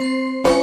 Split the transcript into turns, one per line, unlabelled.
Música